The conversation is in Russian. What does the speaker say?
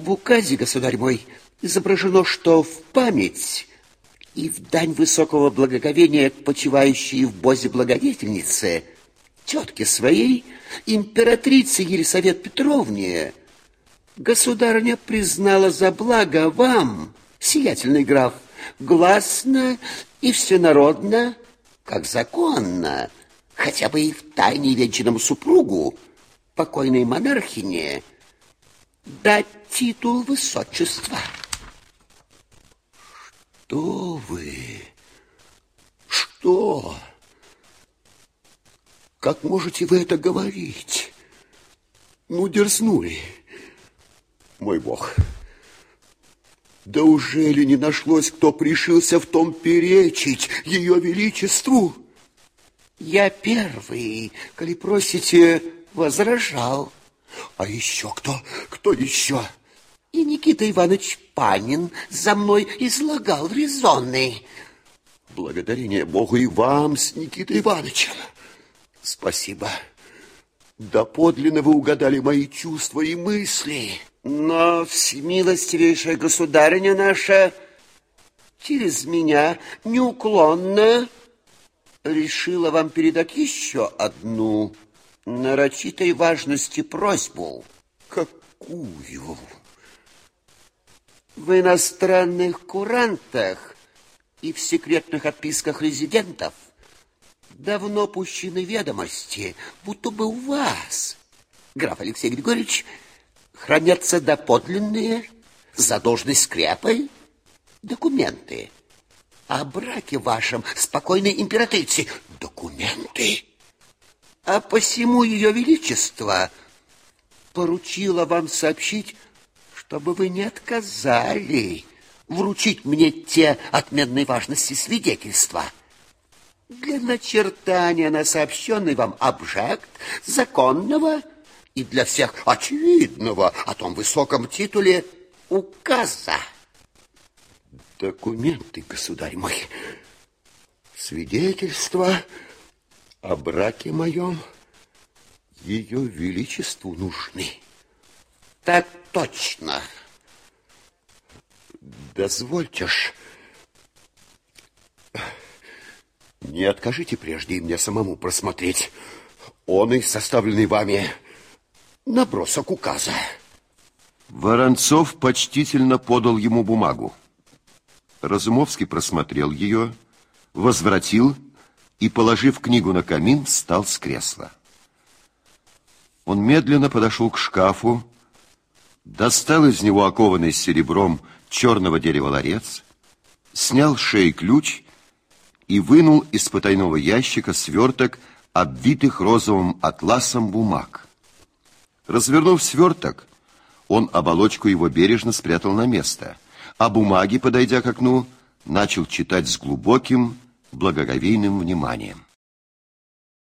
В указе, государь мой, изображено, что в память и в дань высокого благоговения к почивающей в бозе благодетельнице, тетке своей, императрице Елисавет Петровне, государыня признала за благо вам, сиятельный граф, гласно и всенародно, как законно, хотя бы и в тайне венчанному супругу, покойной монархине, дать титул высочества. Что вы? Что? Как можете вы это говорить? Ну, дерзнули. Мой бог. Да уже ли не нашлось, кто пришился в том перечить ее величеству? Я первый, коли просите, возражал. А еще кто? Кто еще? И Никита Иванович Панин за мной излагал резонный. Благодарение Богу и вам с Никитой Ивановичем. Спасибо. Да подлинно вы угадали мои чувства и мысли. Но всемилостивейшая государыня наша через меня неуклонно решила вам передать еще одну нарочитой важности просьбу. Какую? В иностранных курантах и в секретных отписках резидентов давно пущены ведомости, будто бы у вас, граф Алексей Григорьевич, хранятся доподлинные за должность скрепой документы о браке вашем спокойной императрицы. Документы? А посему ее величество поручило вам сообщить чтобы вы не отказали вручить мне те отменной важности свидетельства для начертания на сообщенный вам обжект законного и для всех очевидного о том высоком титуле указа. Документы, государь мой, свидетельства о браке моем ее величеству нужны. Так точно. Дозвольте ж. Не откажите прежде и мне самому просмотреть. Он и составленный вами набросок указа. Воронцов почтительно подал ему бумагу. Разумовский просмотрел ее, возвратил и, положив книгу на камин, встал с кресла. Он медленно подошел к шкафу, достал из него окованный серебром черного дерева ларец, снял с шеи ключ и вынул из потайного ящика сверток, обвитых розовым атласом бумаг. Развернув сверток, он оболочку его бережно спрятал на место, а бумаги, подойдя к окну, начал читать с глубоким, благоговейным вниманием.